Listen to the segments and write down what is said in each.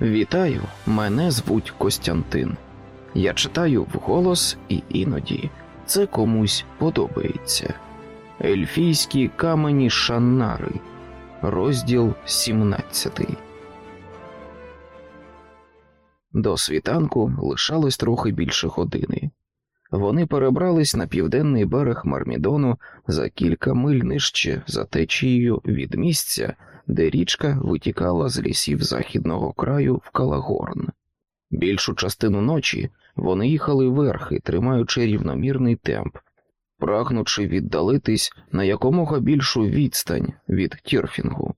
Вітаю, мене звуть Костянтин. Я читаю вголос і іноді це комусь подобається. Ельфійські камені Шаннари, розділ 17. До світанку лишалось трохи більше години. Вони перебрались на південний берег Мармідону за кілька миль нижче за течією від місця, де річка витікала з лісів західного краю в Калагорн. Більшу частину ночі вони їхали верхи, тримаючи рівномірний темп, прагнучи віддалитись на якомога більшу відстань від Тірфінгу.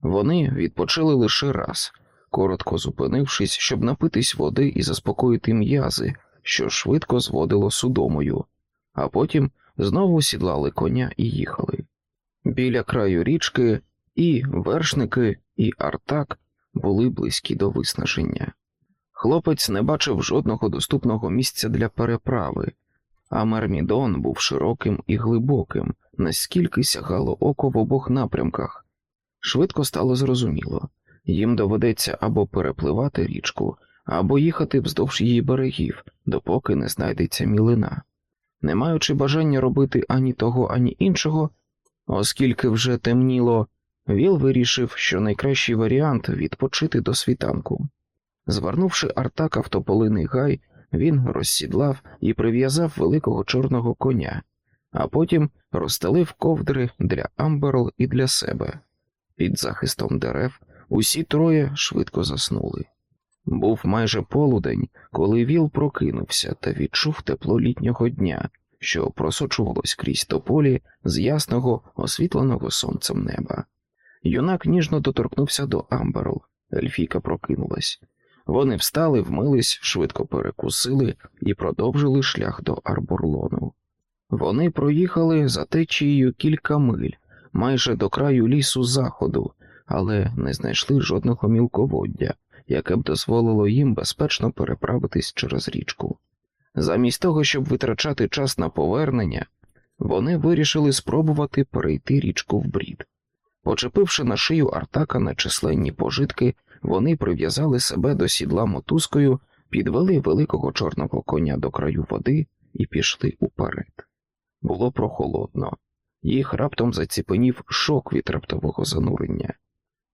Вони відпочили лише раз, коротко зупинившись, щоб напитись води і заспокоїти м'язи, що швидко зводило судомою, а потім знову сідлали коня і їхали. Біля краю річки і вершники, і Артак були близькі до виснаження. Хлопець не бачив жодного доступного місця для переправи, а Мермідон був широким і глибоким, наскільки сягало око в обох напрямках. Швидко стало зрозуміло їм доведеться або перепливати річку, або їхати вздовж її берегів, допоки не знайдеться мілина. Не маючи бажання робити ані того, ані іншого, оскільки вже темніло, Віл вирішив, що найкращий варіант відпочити до світанку. Звернувши Артака в тополиний гай, він розсідлав і прив'язав великого чорного коня, а потім розстелив ковдри для Амберл і для себе. Під захистом дерев усі троє швидко заснули. Був майже полудень, коли Віл прокинувся та відчув тепло літнього дня, що просочувалось крізь тополі з ясного, освітленого сонцем неба. Юнак ніжно доторкнувся до Амберл. Ельфійка прокинулась. Вони встали, вмились, швидко перекусили і продовжили шлях до Арборлону. Вони проїхали за течією кілька миль, майже до краю лісу заходу, але не знайшли жодного мілководдя, яке б дозволило їм безпечно переправитись через річку. Замість того, щоб витрачати час на повернення, вони вирішили спробувати перейти річку в брід. Почепивши на шию Артака на численні пожитки, вони прив'язали себе до сідла мотузкою, підвели великого чорного коня до краю води і пішли уперед. Було прохолодно, їх раптом заціпенів шок від раптового занурення.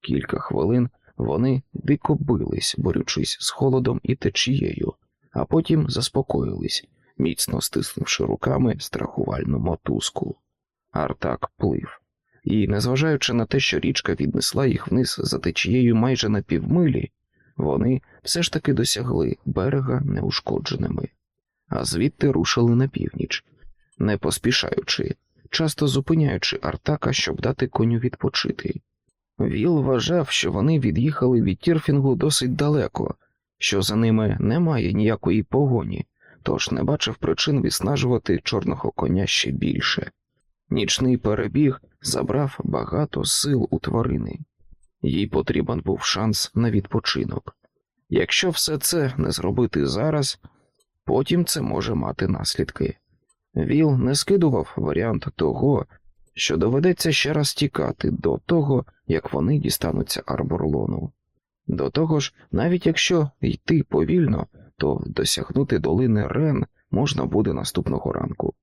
Кілька хвилин вони дико бились, борючись з холодом і течією, а потім заспокоїлись, міцно стиснувши руками страхувальну мотузку. Артак плив і, незважаючи на те, що річка віднесла їх вниз за течією майже на півмилі, вони все ж таки досягли берега неушкодженими, а звідти рушили на північ, не поспішаючи, часто зупиняючи Артака, щоб дати коню відпочити. Віл вважав, що вони від'їхали від Тірфінгу досить далеко, що за ними немає ніякої погоні, тож не бачив причин виснажувати чорного коня ще більше. Нічний перебіг забрав багато сил у тварини, їй потрібен був шанс на відпочинок. Якщо все це не зробити зараз, потім це може мати наслідки. Віл не скидував варіант того, що доведеться ще раз тікати до того, як вони дістануться Арборлону. До того ж, навіть якщо йти повільно, то досягнути долини Рен можна буде наступного ранку.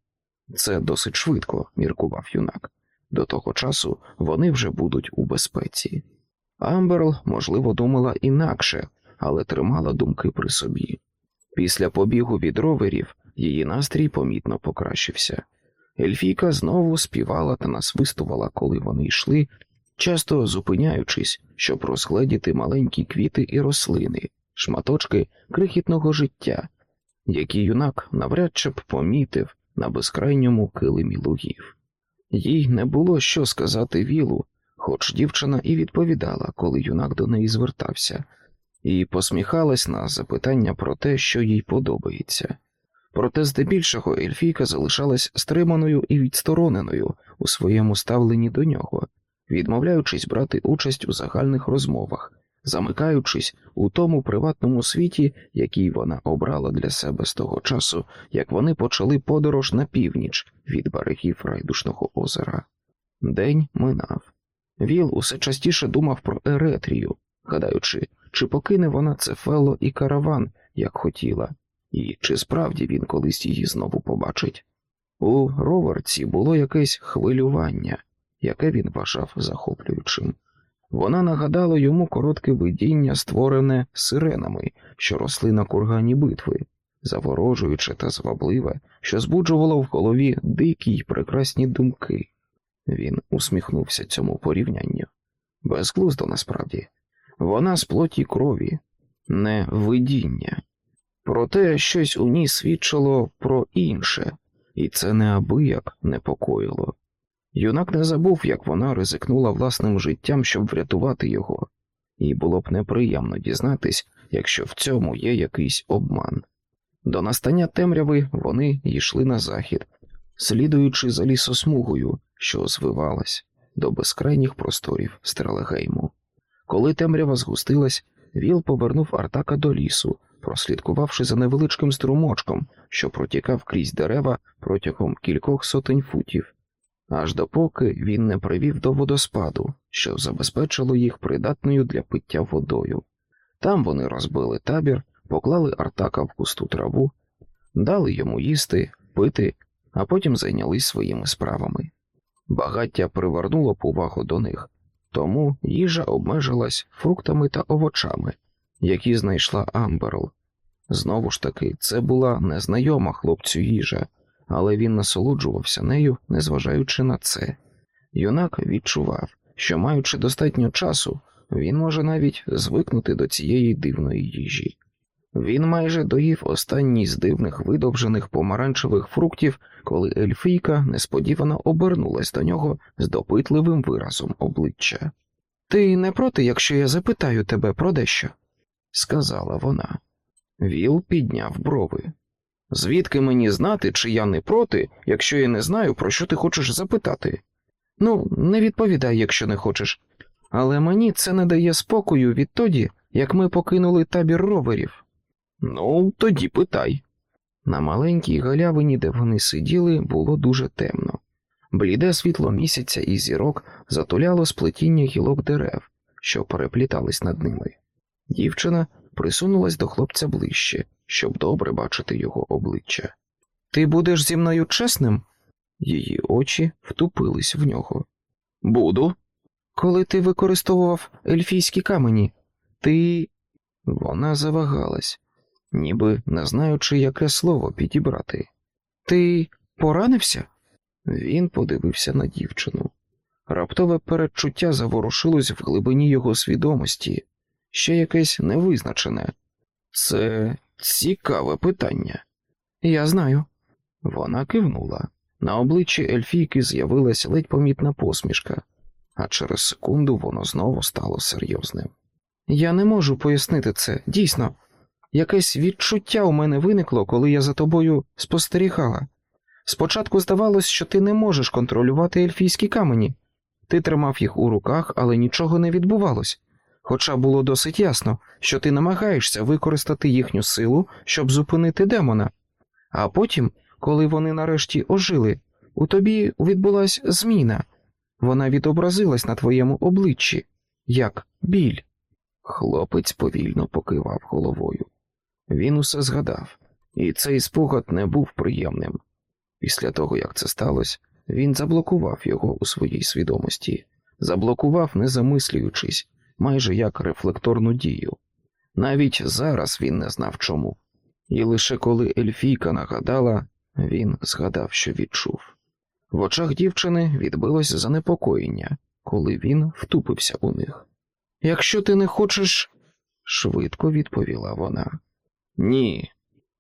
Це досить швидко, міркував юнак. До того часу вони вже будуть у безпеці. Амберл, можливо, думала інакше, але тримала думки при собі. Після побігу від роверів її настрій помітно покращився. Ельфійка знову співала та насвистувала, коли вони йшли, часто зупиняючись, щоб розгледіти маленькі квіти і рослини, шматочки крихітного життя, які юнак навряд чи б помітив на безкрайньому килимі лугів. Їй не було що сказати Вілу, хоч дівчина і відповідала, коли юнак до неї звертався, і посміхалась на запитання про те, що їй подобається. Проте здебільшого Ельфійка залишалась стриманою і відстороненою у своєму ставленні до нього, відмовляючись брати участь у загальних розмовах, замикаючись у тому приватному світі, який вона обрала для себе з того часу, як вони почали подорож на північ від берегів райдушного озера. День минав. Віл усе частіше думав про Еретрію, гадаючи, чи покине вона Цефело і караван, як хотіла, і чи справді він колись її знову побачить. У Роверці було якесь хвилювання, яке він вважав захоплюючим. Вона нагадала йому коротке видіння, створене сиренами, що росли на кургані битви, заворожуюче та звабливе, що збуджувало в голові дикі й прекрасні думки. Він усміхнувся цьому порівнянню. Безглуздо насправді, вона з плоті крові, не видіння. Проте щось у ній свідчило про інше, і це неабияк непокоїло. Юнак не забув, як вона ризикнула власним життям, щоб врятувати його, і було б неприємно дізнатись, якщо в цьому є якийсь обман. До настання темряви вони йшли на захід, слідуючи за лісосмугою, що звивалась до безкрайніх просторів Стрелегейму. Коли темрява згустилась, Віл повернув Артака до лісу, прослідкувавши за невеличким струмочком, що протікав крізь дерева протягом кількох сотень футів, аж допоки він не привів до водоспаду, що забезпечило їх придатною для пиття водою. Там вони розбили табір, поклали Артака в густу траву, дали йому їсти, пити, а потім зайнялись своїми справами. Багаття привернуло повагу до них, тому їжа обмежилась фруктами та овочами, які знайшла Амберл. Знову ж таки, це була незнайома хлопцю їжа, але він насолоджувався нею, незважаючи на це. Юнак відчував, що, маючи достатньо часу, він може навіть звикнути до цієї дивної їжі. Він майже доїв останній з дивних видовжених помаранчевих фруктів, коли Ельфійка несподівано обернулась до нього з допитливим виразом обличчя. Ти не проти, якщо я запитаю тебе про дещо? сказала вона. Віл підняв брови. Звідки мені знати, чи я не проти, якщо я не знаю, про що ти хочеш запитати? Ну, не відповідай, якщо не хочеш, але мені це не дає спокою відтоді, як ми покинули табір роверів. Ну, тоді питай. На маленькій галявині, де вони сиділи, було дуже темно. Бліде світло місяця і зірок затуляло сплетіння гілок дерев, що переплітались над ними. Дівчина присунулась до хлопця ближче, щоб добре бачити його обличчя. Ти будеш зі мною чесним? Її очі втупились в нього. Буду. Коли ти використовував ельфійські камені, ти. Вона завагалась, ніби не знаючи, яке слово підібрати. Ти поранився? Він подивився на дівчину. Раптове передчуття заворушилось в глибині його свідомості, ще якесь невизначене. Це цікаве питання. Я знаю. Вона кивнула. На обличчі Ельфійки з'явилася ледь помітна посмішка, а через секунду воно знову стало серйозним. Я не можу пояснити це, дійсно. Якесь відчуття у мене виникло, коли я за тобою спостерігала. Спочатку здавалось, що ти не можеш контролювати ельфійські камені. Ти тримав їх у руках, але нічого не відбувалось. Хоча було досить ясно, що ти намагаєшся використати їхню силу, щоб зупинити демона. А потім, коли вони нарешті ожили, у тобі відбулась зміна, вона відобразилась на твоєму обличчі, як біль. Хлопець повільно покивав головою. Він усе згадав, і цей спогад не був приємним. Після того, як це сталося, він заблокував його у своїй свідомості, заблокував, не замислюючись, майже як рефлекторну дію. Навіть зараз він не знав чому, і лише коли Ельфійка нагадала, він згадав, що відчув. В очах дівчини відбилось занепокоєння, коли він втупився у них. Якщо ти не хочеш, швидко відповіла вона. Ні.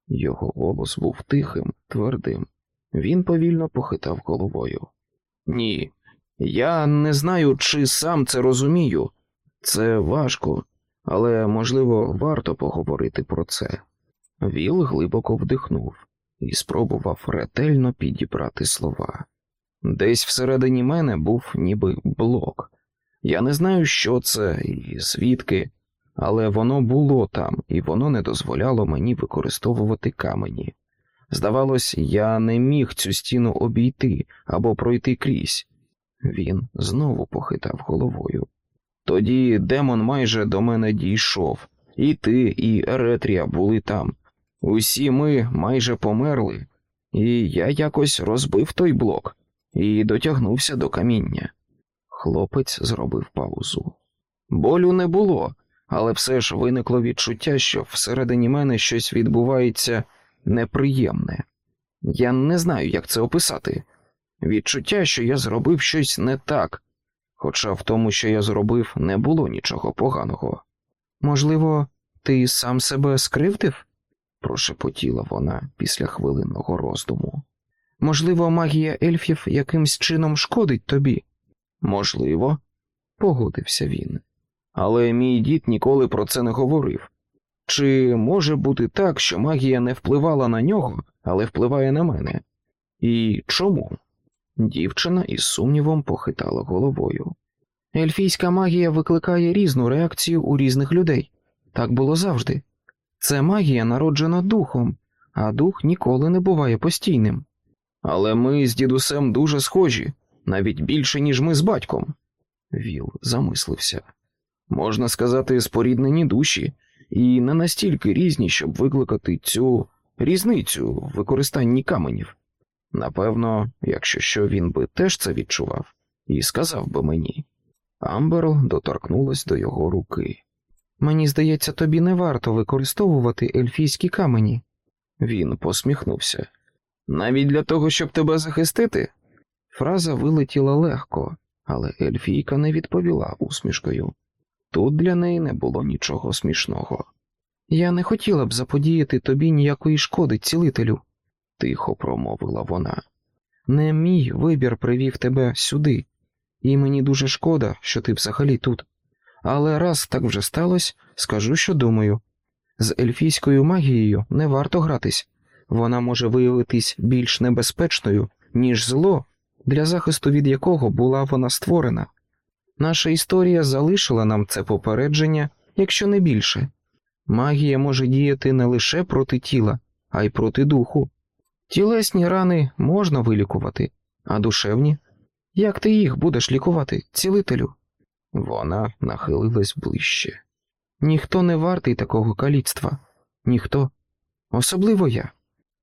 Його голос був тихим, твердим. Він повільно похитав головою. Ні, я не знаю, чи сам це розумію. Це важко, але, можливо, варто поговорити про це. Віл глибоко вдихнув і спробував ретельно підібрати слова. Десь всередині мене був ніби блок. Я не знаю, що це і звідки, але воно було там, і воно не дозволяло мені використовувати камені. Здавалось, я не міг цю стіну обійти або пройти крізь. Він знову похитав головою. Тоді демон майже до мене дійшов, і ти, і Еретрія були там. Усі ми майже померли, і я якось розбив той блок і дотягнувся до каміння. Хлопець зробив паузу. Болю не було, але все ж виникло відчуття, що всередині мене щось відбувається неприємне. Я не знаю, як це описати. Відчуття, що я зробив щось не так, хоча в тому, що я зробив, не було нічого поганого. Можливо, ти сам себе скривдив? прошепотіла вона після хвилинного роздуму. Можливо, магія ельфів якимсь чином шкодить тобі? Можливо, погодився він. Але мій дід ніколи про це не говорив. Чи може бути так, що магія не впливала на нього, але впливає на мене? І чому? Дівчина із сумнівом похитала головою. Ельфійська магія викликає різну реакцію у різних людей. Так було завжди. Це магія народжена духом, а дух ніколи не буває постійним. Але ми з дідусем дуже схожі, навіть більше, ніж ми з батьком. Віл замислився. Можна сказати, споріднені душі, і не настільки різні, щоб викликати цю різницю в використанні каменів. Напевно, якщо що він би теж це відчував і сказав би мені. Амберл доторкнулась до його руки. Мені здається, тобі не варто використовувати ельфійські камені. Він посміхнувся. Навіть для того, щоб тебе захистити. Фраза вилетіла легко, але Ельфійка не відповіла усмішкою. Тут для неї не було нічого смішного. Я не хотіла б заподіяти тобі ніякої шкоди, цілителю, тихо промовила вона. Не мій вибір привів тебе сюди, і мені дуже шкода, що ти взагалі тут. Але раз так вже сталося, скажу, що думаю. З ельфійською магією не варто гратись, вона може виявитись більш небезпечною, ніж зло, для захисту від якого була вона створена. Наша історія залишила нам це попередження, якщо не більше. Магія може діяти не лише проти тіла, а й проти духу. Тілесні рани можна вилікувати, а душевні? Як ти їх будеш лікувати, цілителю? Вона нахилилась ближче. Ніхто не вартий такого каліцтва, ніхто, особливо я.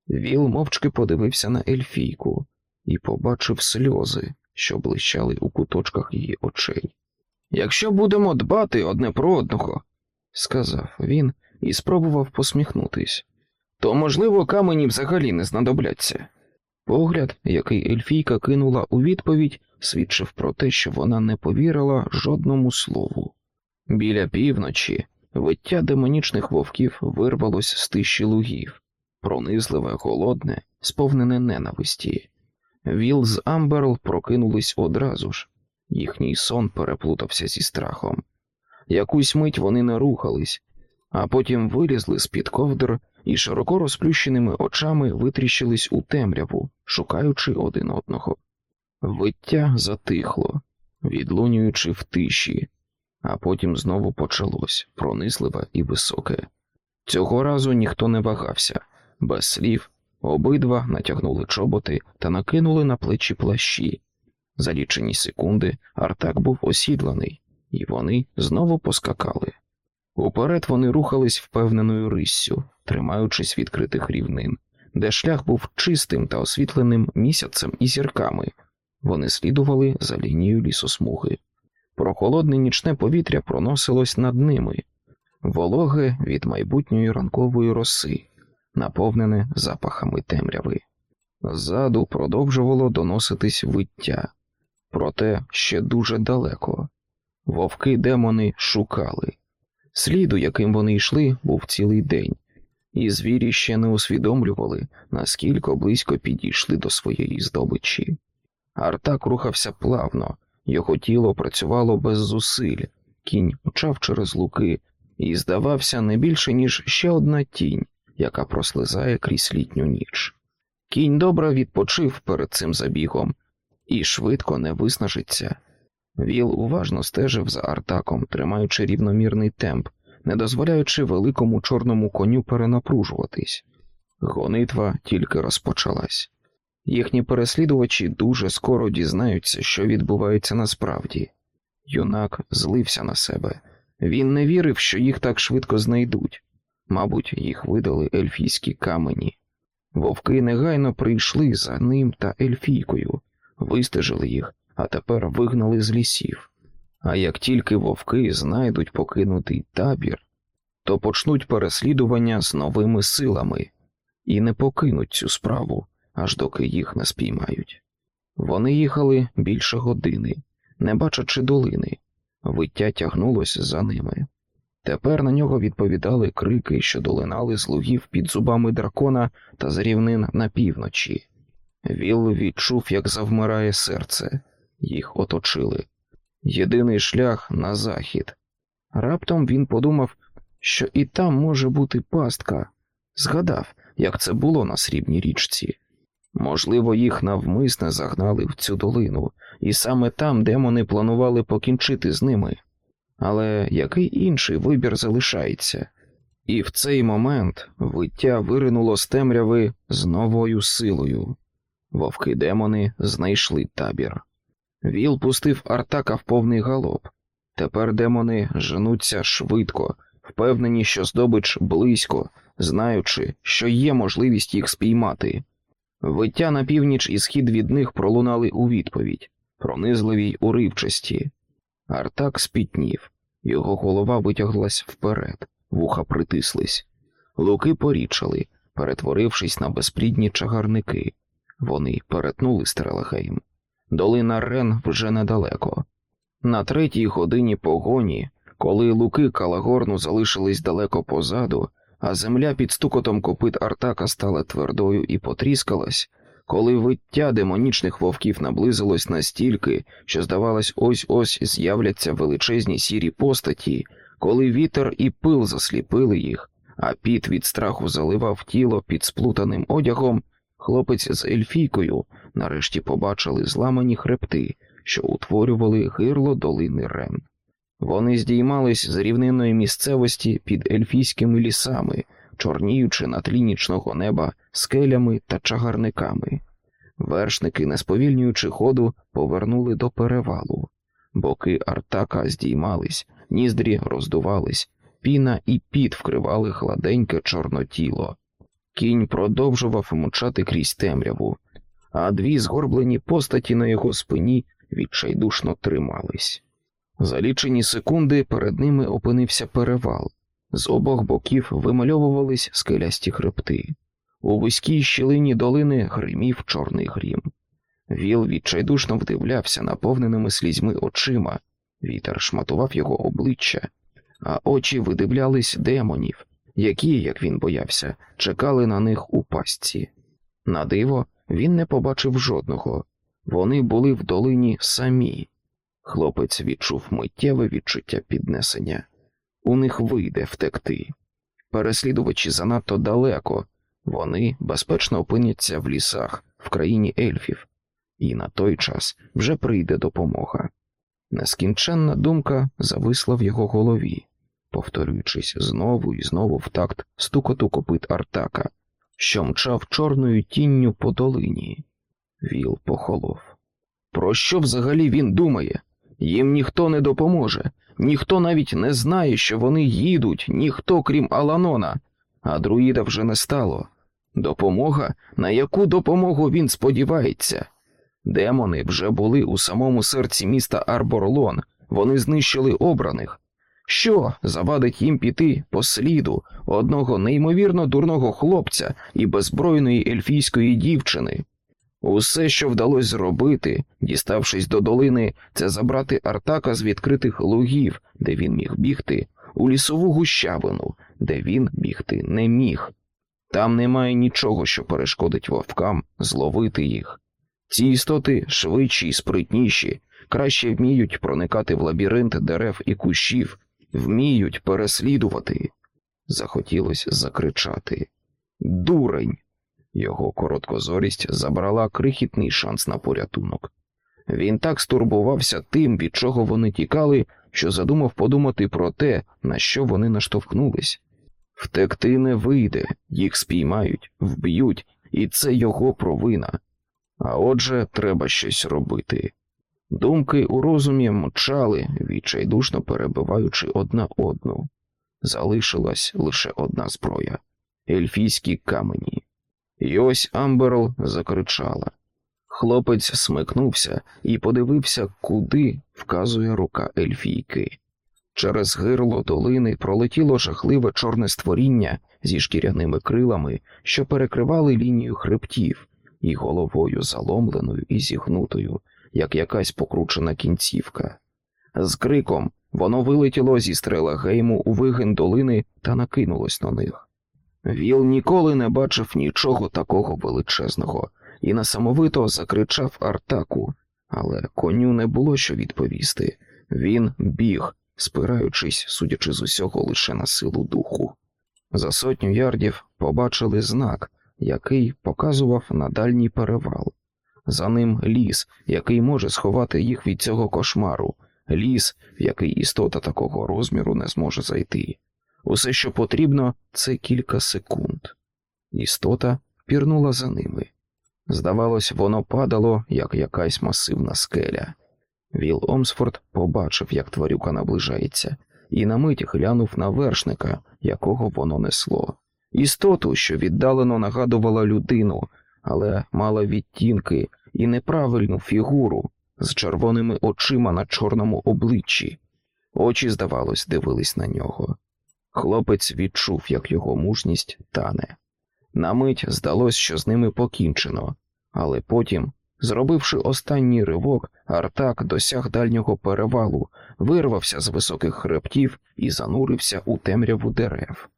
Віл мовчки подивився на ельфійку і побачив сльози, що блищали у куточках її очей. Якщо будемо дбати одне про одного, сказав він і спробував посміхнутись, то, можливо, камені взагалі не знадобляться. Погляд, який ельфійка кинула у відповідь, свідчив про те, що вона не повірила жодному слову. Біля півночі виття демонічних вовків вирвалось з тиші лугів, пронизливе, голодне, сповнене ненависті. Віл з Амберл прокинулись одразу ж, їхній сон переплутався зі страхом. Якусь мить вони не рухались, а потім вилізли з під ковдр і широко розплющеними очами витріщились у темряву, шукаючи один одного. Виття затихло, відлунюючи в тиші, а потім знову почалось пронизливе і високе. Цього разу ніхто не вагався, без слів обидва натягнули чоботи та накинули на плечі плащі. За лічені секунди Артак був осідланий, і вони знову поскакали. Уперед вони рухались впевненою риссю, тримаючись відкритих рівнин, де шлях був чистим та освітленим місяцем і зірками. Вони слідували за лінією лісосмуги. Прохолодне нічне повітря проносилось над ними, вологе від майбутньої ранкової роси, наповнене запахами темряви. Ззаду продовжувало доноситись виття, проте ще дуже далеко. Вовки демони шукали. Сліду, яким вони йшли, був цілий день, і звірі ще не усвідомлювали, наскільки близько підійшли до своєї здобичі. Артак рухався плавно, його тіло працювало без зусиль, кінь мчав через луки і здавався не більше, ніж ще одна тінь, яка прослизає крізь літню ніч. Кінь добре відпочив перед цим забігом і швидко не виснажиться. Віл уважно стежив за Артаком, тримаючи рівномірний темп, не дозволяючи великому чорному коню перенапружуватись. Гонитва тільки розпочалась. Їхні переслідувачі дуже скоро дізнаються, що відбувається насправді. Юнак злився на себе. Він не вірив, що їх так швидко знайдуть. Мабуть, їх видали ельфійські камені. Вовки негайно прийшли за ним та ельфійкою, вистежили їх, а тепер вигнали з лісів. А як тільки вовки знайдуть покинутий табір, то почнуть переслідування з новими силами і не покинуть цю справу, аж доки їх не спіймають. Вони їхали більше години, не бачачи долини, виття тягнулось за ними. Тепер на нього відповідали крики, що долинали з лугів під зубами дракона та з рівнин на півночі. Віл відчув, як завмирає серце, їх оточили. Єдиний шлях на захід. Раптом він подумав, що і там може бути пастка, згадав, як це було на срібній річці. Можливо, їх навмисне загнали в цю долину, і саме там демони планували покінчити з ними. Але який інший вибір залишається? І в цей момент виття виринуло з темряви з новою силою. Вовки демони знайшли табір. Віл пустив Артака в повний галоп. Тепер демони женуться швидко, впевнені, що здобич близько, знаючи, що є можливість їх спіймати. Виття на північ і схід від них пролунали у відповідь, пронизливі й уривчасті. Артак спітнів, його голова витяглась вперед, вуха притислись. Луки порічали, перетворившись на безплідні чагарники. Вони перетнули Стрелахейм. Долина Рен вже недалеко. На третій годині погоні, коли луки Калагорну залишились далеко позаду, а земля під стукотом копит Артака стала твердою і потріскалась, коли виття демонічних вовків наблизилось настільки, що, здавалось, ось ось з'являться величезні сірі постаті, коли вітер і пил засліпили їх, а піт від страху заливав тіло під сплутаним одягом, хлопець з ельфійкою нарешті побачили зламані хребти, що утворювали гирло долини Рен. Вони здіймались з рівнинної місцевості під ельфійськими лісами, чорніючи на тлі нічного неба скелями та чагарниками. Вершники, не сповільнюючи ходу, повернули до перевалу. Боки Артака здіймались, ніздрі роздувались, піна і піт вкривали гладеньке чорнотіло. Кінь продовжував мчати крізь темряву, а дві згорблені постаті на його спині відчайдушно тримались. За лічені секунди перед ними опинився перевал, з обох боків вимальовувались скелясті хребти. У вузькій щілині долини гримів чорний грім. Віл відчайдушно вдивлявся наповненими слізьми очима, вітер шматував його обличчя, а очі видивлялись демонів, які, як він боявся, чекали на них у пастці. На диво, він не побачив жодного. Вони були в долині самі. Хлопець відчув миттєве відчуття піднесення. У них вийде втекти. Переслідувачі занадто далеко, вони безпечно опиняться в лісах, в країні ельфів, і на той час вже прийде допомога. Нескінченна думка зависла в його голові, повторюючись знову і знову в такт стукоту копит Артака, що мчав чорною тінню по долині. Віл похолов. Про що взагалі він думає? Їм ніхто не допоможе, ніхто навіть не знає, що вони їдуть, ніхто, крім Аланона, а друїда вже не стало. Допомога, на яку допомогу він сподівається? Демони вже були у самому серці міста Арборлон, вони знищили обраних. Що завадить їм піти по сліду одного неймовірно дурного хлопця і беззбройної ельфійської дівчини? Усе, що вдалося зробити, діставшись до долини, це забрати Артака з відкритих лугів, де він міг бігти, у лісову гущавину, де він бігти не міг. Там немає нічого, що перешкодить вовкам зловити їх. Ці істоти швидші й спритніші, краще вміють проникати в лабіринт дерев і кущів, вміють переслідувати. Захотілося закричати. Дурень! Його короткозорість забрала крихітний шанс на порятунок. Він так стурбувався тим, від чого вони тікали, що задумав подумати про те, на що вони наштовхнулись. Втекти не вийде, їх спіймають, вб'ють, і це його провина. А отже, треба щось робити. Думки у розумі мчали, відчайдушно перебиваючи одна одну. Залишилась лише одна зброя ельфійські камені. І ось Амберл закричала. Хлопець смикнувся і подивився, куди вказує рука ельфійки. Через гирло долини пролетіло жахливе чорне створіння зі шкіряними крилами, що перекривали лінію хребтів, і головою заломленою і зігнутою, як якась покручена кінцівка. З криком воно вилетіло зі стрела гейму у вигин долини та накинулось на них. Віл ніколи не бачив нічого такого величезного і несамовито закричав Артаку, але коню не було що відповісти. Він біг, спираючись, судячи з усього лише на силу духу. За сотню ярдів побачили знак, який показував на дальній перевал. За ним ліс, який може сховати їх від цього кошмару, ліс, в який істота такого розміру не зможе зайти. Усе, що потрібно, це кілька секунд. Істота пірнула за ними. Здавалось, воно падало, як якась масивна скеля. Віл Омсфорд побачив, як тварюка наближається, і на мить глянув на вершника, якого воно несло. Істоту, що віддалено нагадувала людину, але мала відтінки і неправильну фігуру з червоними очима на чорному обличчі. Очі, здавалось, дивились на нього. Хлопець відчув, як його мужність тане. На мить здалось, що з ними покінчено, але потім, зробивши останній ривок, Артак досяг дальнього перевалу, вирвався з високих хребтів і занурився у темряву дерев.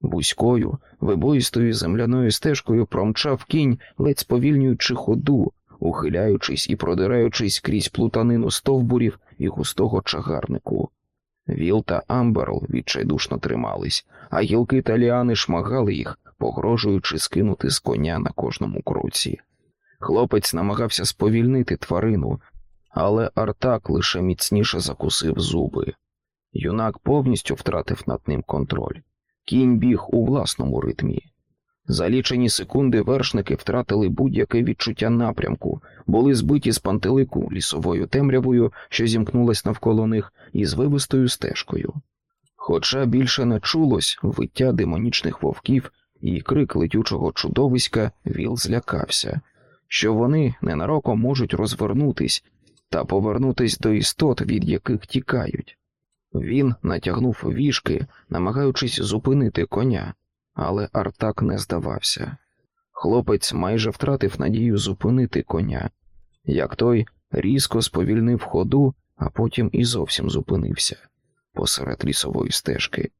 Вузькою, вибоїстою земляною стежкою промчав кінь, ледь сповільнюючи ходу, ухиляючись і продираючись крізь плутанину стовбурів і густого чагарнику. Віл та Амберл відчайдушно тримались, а гілки та ліани шмагали їх, погрожуючи скинути з коня на кожному кроці. Хлопець намагався сповільнити тварину, але Артак лише міцніше закусив зуби. Юнак повністю втратив над ним контроль. Кінь біг у власному ритмі. За лічені секунди вершники втратили будь-яке відчуття напрямку, були збиті з пантелику лісовою темрявою, що зімкнулась навколо них, і звивистою стежкою. Хоча більше не чулось виття демонічних вовків і крик летючого чудовиська, Віл злякався, що вони ненароком можуть розвернутись та повернутись до істот, від яких тікають. Він натягнув вішки, намагаючись зупинити коня, але Артак не здавався. Хлопець майже втратив надію зупинити коня, як той різко сповільнив ходу, а потім і зовсім зупинився посеред лісової стежки.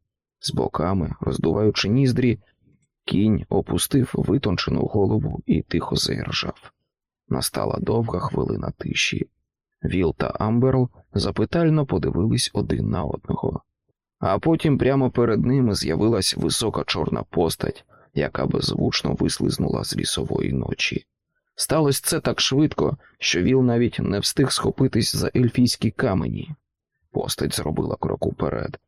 З боками, роздуваючи ніздрі, кінь опустив витончену голову і тихо заіржав. Настала довга хвилина тиші. Віл та Амберл запитально подивились один на одного, а потім прямо перед ними з'явилась висока чорна постать, яка беззвучно вислизнула з лісової ночі. Сталося це так швидко, що Віл навіть не встиг схопитись за ельфійські камені. Постать зробила крок уперед,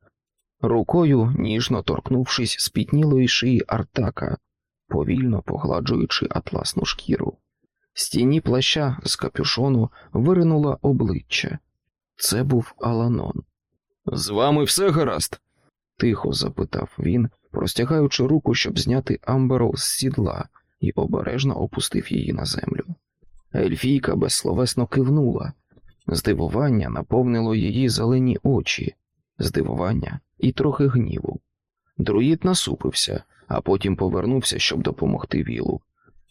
рукою, ніжно торкнувшись спітнілої шиї Артака, повільно погладжуючи атласну шкіру. З тіні плаща з капюшону виринуло обличчя. Це був Аланон. З вами все гаразд? тихо запитав він, простягаючи руку, щоб зняти Амберл з сідла, і обережно опустив її на землю. Ельфійка безсловесно кивнула. Здивування наповнило її зелені очі, здивування і трохи гніву. Друїд насупився, а потім повернувся, щоб допомогти Вілу.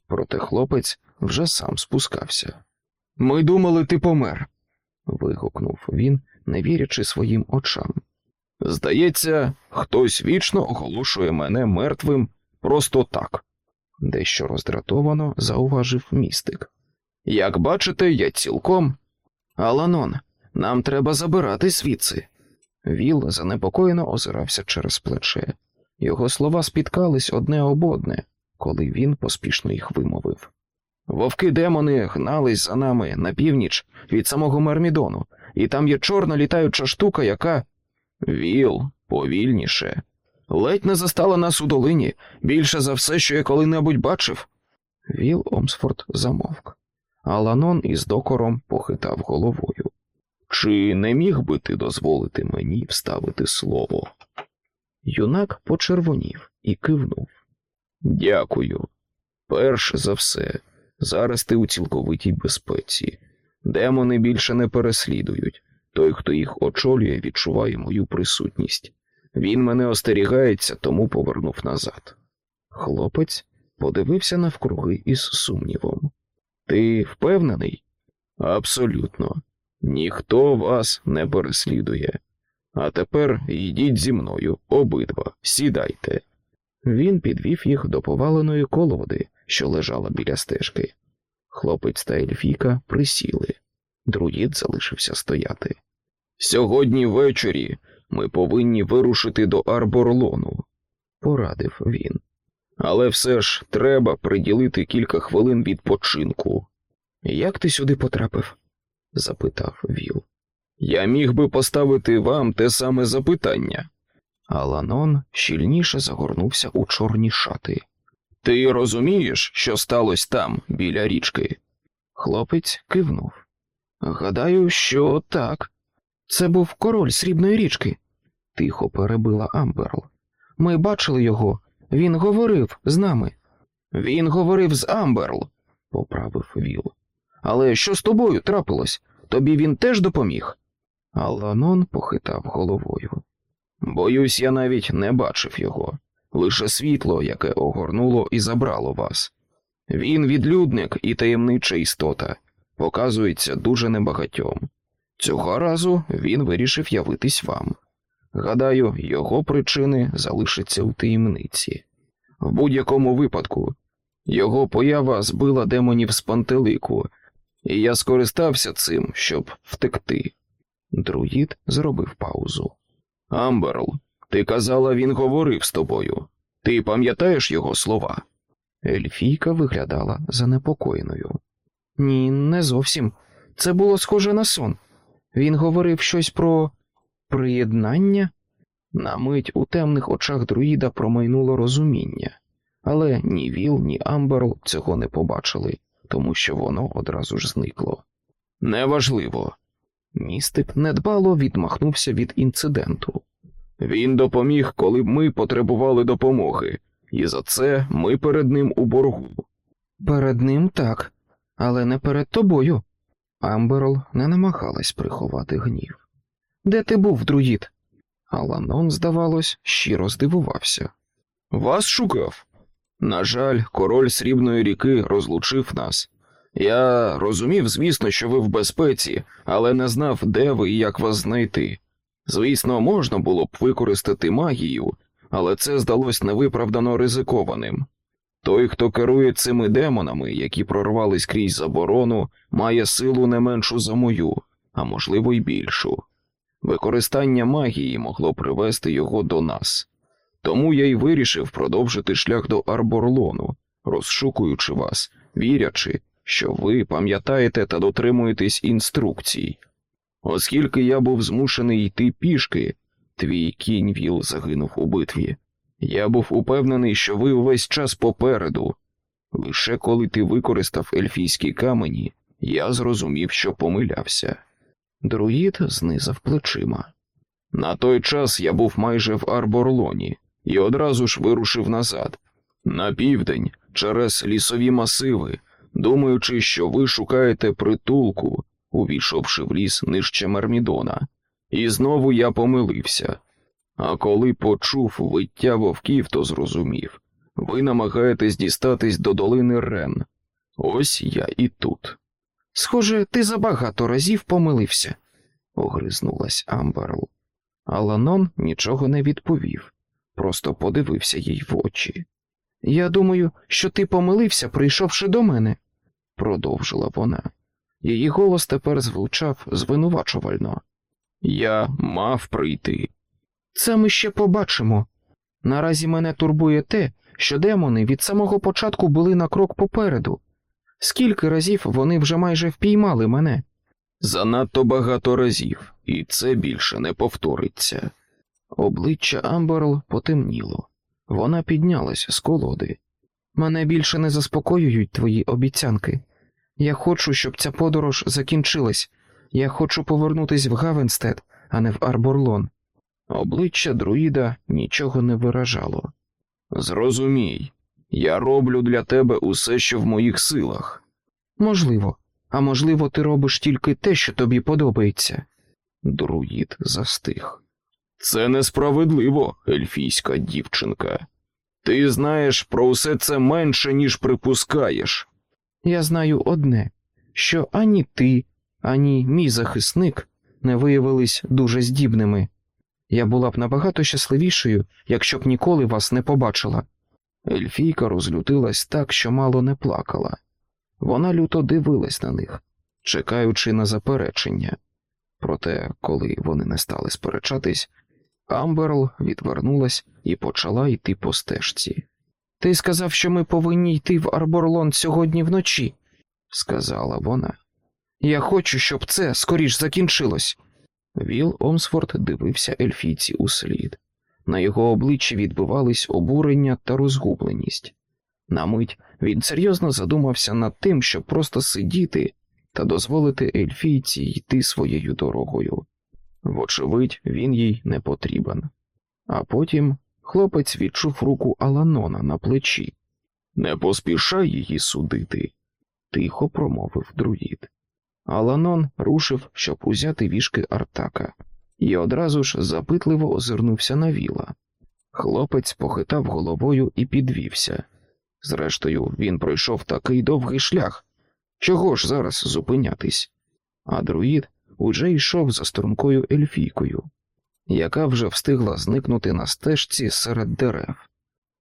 Проте хлопець вже сам спускався. Ми думали, ти помер. вигукнув він, не вірячи своїм очам. Здається, хтось вічно оголошує мене мертвим просто так, дещо роздратовано зауважив містик. Як бачите, я цілком. Аланон, нам треба забирати звідси. Віл занепокоєно озирався через плече. Його слова спіткались одне об одне, коли він поспішно їх вимовив. Вовки демони гнались за нами на північ від самого Мермідону, і там є чорна літаюча штука, яка. Віл, повільніше. Ледь не застала нас у долині більше за все, що я коли-небудь бачив. Віл Омсфорд замовк. Аланон із докором похитав головою. Чи не міг би ти дозволити мені вставити слово? Юнак почервонів і кивнув. Дякую. Перш за все, зараз ти у цілковитій безпеці. Демони більше не переслідують. Той, хто їх очолює, відчуває мою присутність. Він мене остерігається, тому повернув назад. Хлопець подивився навкруги із сумнівом. Ти впевнений? Абсолютно. Ніхто вас не переслідує. А тепер йдіть зі мною, обидва, сідайте. Він підвів їх до поваленої колоди, що лежала біля стежки. Хлопець та Ельфіка присіли. Друїд залишився стояти. Сьогодні ввечері ми повинні вирушити до Арборлону, порадив він. Але все ж треба приділити кілька хвилин відпочинку. Як ти сюди потрапив? запитав Віл. Я міг би поставити вам те саме запитання. Аланон щільніше загорнувся у чорні шати. Ти розумієш, що сталося там, біля річки? Хлопець кивнув. Гадаю, що так. Це був король срібної річки, тихо перебила Амберл. Ми бачили його, він говорив з нами. Він говорив з Амберл, поправив Віл. Але що з тобою трапилось? Тобі він теж допоміг? Аланон похитав головою. Боюсь, я навіть не бачив його, лише світло, яке огорнуло і забрало вас. Він відлюдник і таємнича істота, показується дуже небагатьом. Цього разу він вирішив явитись вам. Гадаю, його причини залишаться у таємниці. В будь-якому випадку, його поява збила демонів з пантелику, і я скористався цим, щоб втекти. Друїд зробив паузу. Амберл, ти казала, він говорив з тобою. Ти пам'ятаєш його слова? Ельфійка виглядала занепокоєною. Ні, не зовсім. Це було схоже на сон. Він говорив щось про приєднання. На мить у темних очах друїда промайнуло розуміння, але ні Віл, ні Амберл цього не побачили, тому що воно одразу ж зникло. Неважливо. Містик недбало відмахнувся від інциденту. Він допоміг, коли б ми потребували допомоги, і за це ми перед ним у боргу. Перед ним так, але не перед тобою. Амберл не намагалась приховати гнів. Де ти був, друїд? Аланон, здавалось, щиро здивувався. Вас шукав. На жаль, король срібної ріки розлучив нас. Я розумів, звісно, що ви в безпеці, але не знав, де ви і як вас знайти. Звісно, можна було б використати магію, але це здалось невиправдано ризикованим. Той, хто керує цими демонами, які прорвались крізь заборону, має силу не меншу за мою, а можливо й більшу. Використання магії могло привести його до нас. Тому я й вирішив продовжити шлях до Арборлону, розшукуючи вас, вірячи, що ви пам'ятаєте та дотримуєтесь інструкцій. Оскільки я був змушений йти пішки, твій кінь віл загинув у битві. Я був упевнений, що ви увесь час попереду. Лише коли ти використав ельфійські камені, я зрозумів, що помилявся. Друїд знизав плечима. На той час я був майже в Арборлоні і одразу ж вирушив назад, на південь, через лісові масиви, думаючи, що ви шукаєте притулку, увійшовши в ліс нижче Мермідона. І знову я помилився. А коли почув виття вовків, то зрозумів ви намагаєтесь дістатись до долини Рен. Ось я і тут. Схоже, ти забагато разів помилився, огризнулась Амберл. Аланон нічого не відповів, просто подивився їй в очі. Я думаю, що ти помилився, прийшовши до мене, продовжила вона. Її голос тепер звучав звинувачувально. Я мав прийти. Це ми ще побачимо. Наразі мене турбує те, що демони від самого початку були на крок попереду. Скільки разів вони вже майже впіймали мене? Занадто багато разів, і це більше не повториться. Обличчя Амберл потемніло. Вона піднялась з колоди. Мене більше не заспокоюють твої обіцянки. Я хочу, щоб ця подорож закінчилась. Я хочу повернутись в Гавенстед, а не в Арборлон. Обличчя друїда нічого не виражало. Зрозумій, я роблю для тебе усе, що в моїх силах. Можливо, а можливо, ти робиш тільки те, що тобі подобається. Друїд застиг. Це несправедливо, ельфійська дівчинка. Ти знаєш про усе це менше, ніж припускаєш. Я знаю одне, що ані ти, ані мій захисник не виявились дуже здібними. Я була б набагато щасливішою, якщо б ніколи вас не побачила. Ельфійка розлютилась так, що мало не плакала. Вона люто дивилась на них, чекаючи на заперечення. Проте, коли вони не стали сперечатись, Амберл відвернулась і почала йти по стежці. Ти сказав, що ми повинні йти в Арборлон сьогодні вночі, сказала вона. Я хочу, щоб це скоріш закінчилось. Віл Омсфорд дивився ельфійці у слід. На його обличчі відбивались обурення та розгубленість. На мить він серйозно задумався над тим, щоб просто сидіти та дозволити ельфійці йти своєю дорогою. Вочевидь, він їй не потрібен. А потім хлопець відчув руку Аланона на плечі. Не поспішай її судити, тихо промовив друїд. Аланон рушив, щоб узяти вішки Артака, і одразу ж запитливо озирнувся на віла. Хлопець похитав головою і підвівся. Зрештою, він пройшов такий довгий шлях. Чого ж зараз зупинятись? А друїд уже йшов за стрункою ельфійкою, яка вже встигла зникнути на стежці серед дерев.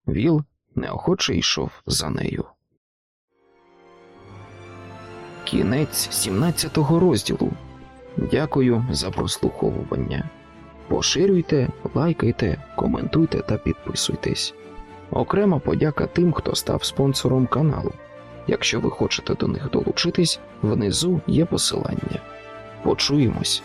Віл неохоче йшов за нею. Кінець 17-го розділу. Дякую за прослуховування. Поширюйте, лайкайте, коментуйте та підписуйтесь. Окрема подяка тим, хто став спонсором каналу. Якщо ви хочете до них долучитись, внизу є посилання. Почуємось.